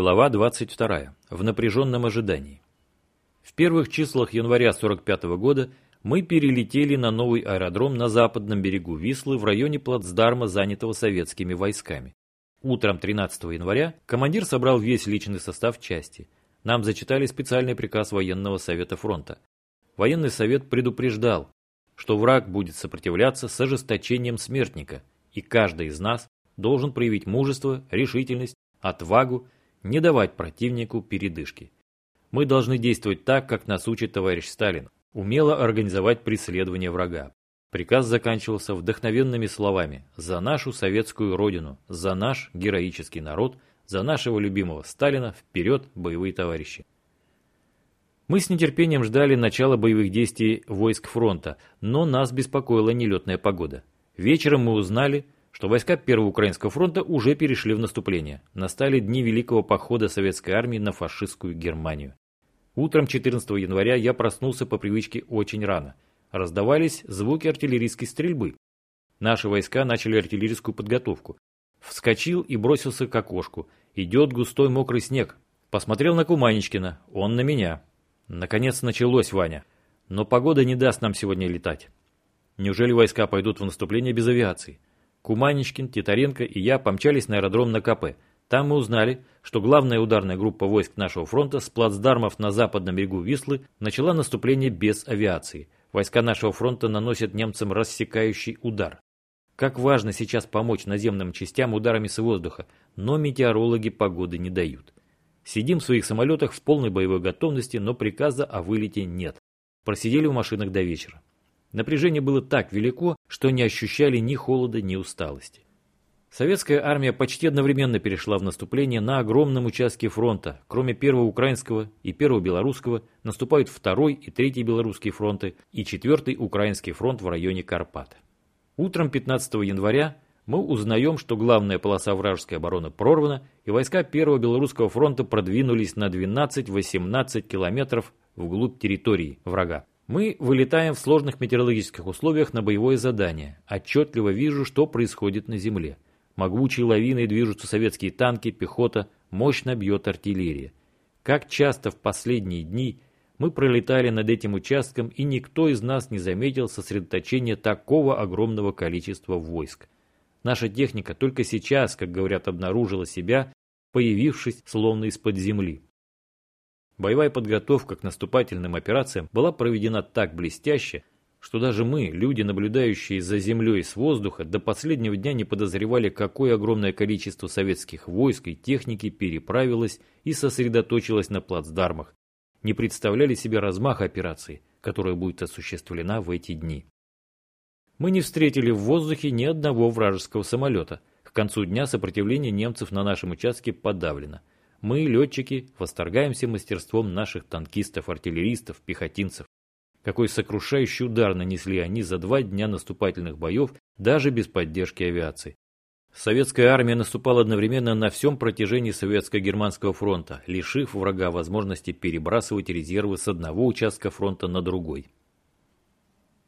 Глава 22. В напряженном ожидании. В первых числах января 45 года мы перелетели на новый аэродром на западном берегу Вислы в районе плацдарма, занятого советскими войсками. Утром 13 января командир собрал весь личный состав части. Нам зачитали специальный приказ военного совета фронта. Военный совет предупреждал, что враг будет сопротивляться с ожесточением смертника, и каждый из нас должен проявить мужество, решительность, отвагу не давать противнику передышки. Мы должны действовать так, как нас учит товарищ Сталин, умело организовать преследование врага. Приказ заканчивался вдохновенными словами «За нашу советскую родину, за наш героический народ, за нашего любимого Сталина, вперед, боевые товарищи!» Мы с нетерпением ждали начала боевых действий войск фронта, но нас беспокоила нелетная погода. Вечером мы узнали, что войска Первого Украинского фронта уже перешли в наступление. Настали дни великого похода советской армии на фашистскую Германию. Утром 14 января я проснулся по привычке очень рано. Раздавались звуки артиллерийской стрельбы. Наши войска начали артиллерийскую подготовку. Вскочил и бросился к окошку. Идет густой мокрый снег. Посмотрел на Куманечкина, он на меня. Наконец началось, Ваня. Но погода не даст нам сегодня летать. Неужели войска пойдут в наступление без авиации? Куманечкин, Титаренко и я помчались на аэродром на КП. Там мы узнали, что главная ударная группа войск нашего фронта с плацдармов на западном берегу Вислы начала наступление без авиации. Войска нашего фронта наносят немцам рассекающий удар. Как важно сейчас помочь наземным частям ударами с воздуха, но метеорологи погоды не дают. Сидим в своих самолетах в полной боевой готовности, но приказа о вылете нет. Просидели в машинах до вечера. Напряжение было так велико, что не ощущали ни холода, ни усталости. Советская армия почти одновременно перешла в наступление на огромном участке фронта. Кроме первого украинского и первого белорусского, наступают второй и третий белорусские фронты и четвертый украинский фронт в районе Карпат. Утром 15 января мы узнаем, что главная полоса вражеской обороны прорвана, и войска первого белорусского фронта продвинулись на 12-18 километров вглубь территории врага. Мы вылетаем в сложных метеорологических условиях на боевое задание. Отчетливо вижу, что происходит на земле. Могучей лавиной движутся советские танки, пехота, мощно бьет артиллерия. Как часто в последние дни мы пролетали над этим участком, и никто из нас не заметил сосредоточения такого огромного количества войск. Наша техника только сейчас, как говорят, обнаружила себя, появившись словно из-под земли. Боевая подготовка к наступательным операциям была проведена так блестяще, что даже мы, люди, наблюдающие за землей с воздуха, до последнего дня не подозревали, какое огромное количество советских войск и техники переправилось и сосредоточилось на плацдармах, не представляли себе размах операции, которая будет осуществлена в эти дни. Мы не встретили в воздухе ни одного вражеского самолета. К концу дня сопротивление немцев на нашем участке подавлено – мы, летчики, восторгаемся мастерством наших танкистов, артиллеристов, пехотинцев. Какой сокрушающий удар нанесли они за два дня наступательных боев, даже без поддержки авиации. Советская армия наступала одновременно на всем протяжении Советско-Германского фронта, лишив врага возможности перебрасывать резервы с одного участка фронта на другой.